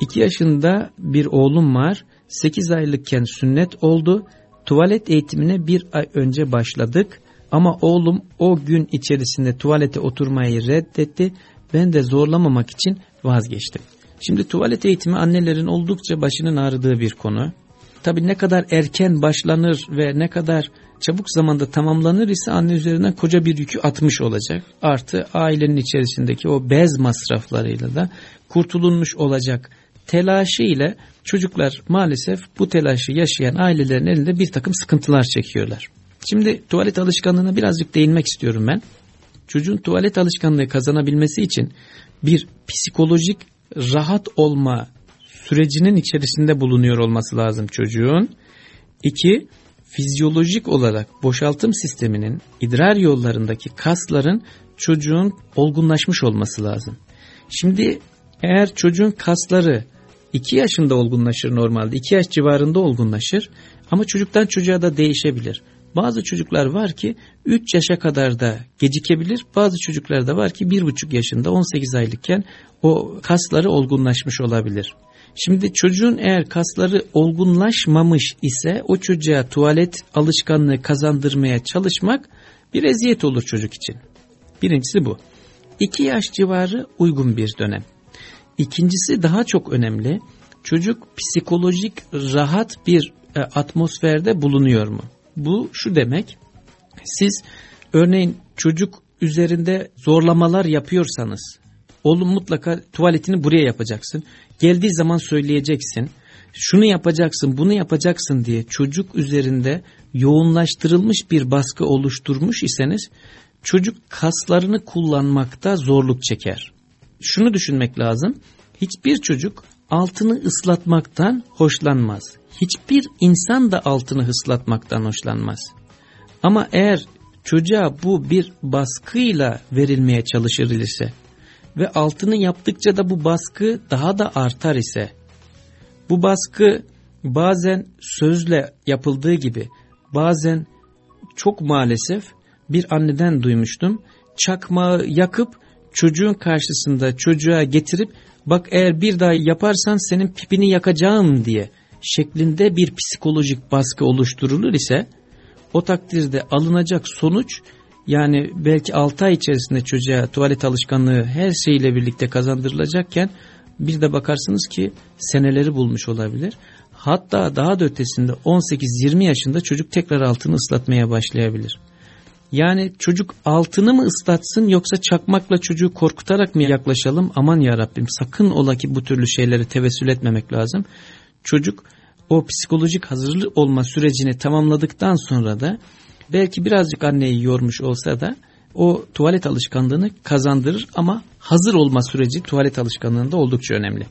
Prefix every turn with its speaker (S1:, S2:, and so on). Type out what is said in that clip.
S1: 2 yaşında bir oğlum var. 8 aylıkken sünnet oldu. Tuvalet eğitimine bir ay önce başladık. Ama oğlum o gün içerisinde tuvalete oturmayı reddetti. Ben de zorlamamak için vazgeçtim. Şimdi tuvalet eğitimi annelerin oldukça başının ağrıdığı bir konu. Tabi ne kadar erken başlanır ve ne kadar çabuk zamanda tamamlanır ise anne üzerinden koca bir yükü atmış olacak. Artı ailenin içerisindeki o bez masraflarıyla da kurtulunmuş olacak telaşı ile çocuklar maalesef bu telaşı yaşayan ailelerin elinde bir takım sıkıntılar çekiyorlar. Şimdi tuvalet alışkanlığına birazcık değinmek istiyorum ben. Çocuğun tuvalet alışkanlığı kazanabilmesi için bir psikolojik rahat olma sürecinin içerisinde bulunuyor olması lazım çocuğun. İki, fizyolojik olarak boşaltım sisteminin idrar yollarındaki kasların çocuğun olgunlaşmış olması lazım. Şimdi eğer çocuğun kasları 2 yaşında olgunlaşır normalde 2 yaş civarında olgunlaşır ama çocuktan çocuğa da değişebilir. Bazı çocuklar var ki 3 yaşa kadar da gecikebilir. Bazı çocuklar da var ki 1,5 yaşında 18 aylıkken o kasları olgunlaşmış olabilir. Şimdi çocuğun eğer kasları olgunlaşmamış ise o çocuğa tuvalet alışkanlığı kazandırmaya çalışmak bir eziyet olur çocuk için. Birincisi bu. 2 yaş civarı uygun bir dönem. İkincisi daha çok önemli. Çocuk psikolojik rahat bir e, atmosferde bulunuyor mu? Bu şu demek. Siz örneğin çocuk üzerinde zorlamalar yapıyorsanız oğlum mutlaka tuvaletini buraya yapacaksın. Geldiği zaman söyleyeceksin. Şunu yapacaksın, bunu yapacaksın diye çocuk üzerinde yoğunlaştırılmış bir baskı oluşturmuş iseniz çocuk kaslarını kullanmakta zorluk çeker. Şunu düşünmek lazım. Hiçbir çocuk altını ıslatmaktan hoşlanmaz. Hiçbir insan da altını ıslatmaktan hoşlanmaz. Ama eğer çocuğa bu bir baskıyla verilmeye çalışır ise ve altını yaptıkça da bu baskı daha da artar ise bu baskı bazen sözle yapıldığı gibi bazen çok maalesef bir anneden duymuştum çakmağı yakıp çocuğun karşısında çocuğa getirip bak eğer bir daha yaparsan senin pipini yakacağım diye şeklinde bir psikolojik baskı oluşturulur ise o takdirde alınacak sonuç yani belki 6 ay içerisinde çocuğa tuvalet alışkanlığı her şeyle birlikte kazandırılacakken bir de bakarsınız ki seneleri bulmuş olabilir. Hatta daha da ötesinde 18-20 yaşında çocuk tekrar altını ıslatmaya başlayabilir. Yani çocuk altını mı ıslatsın yoksa çakmakla çocuğu korkutarak mı yaklaşalım? Aman ya Rabbim sakın ola ki bu türlü şeyleri tevessül etmemek lazım. Çocuk o psikolojik hazırlık olma sürecini tamamladıktan sonra da belki birazcık anneyi yormuş olsa da o tuvalet alışkanlığını kazandırır ama hazır olma süreci tuvalet alışkanlığında oldukça önemli.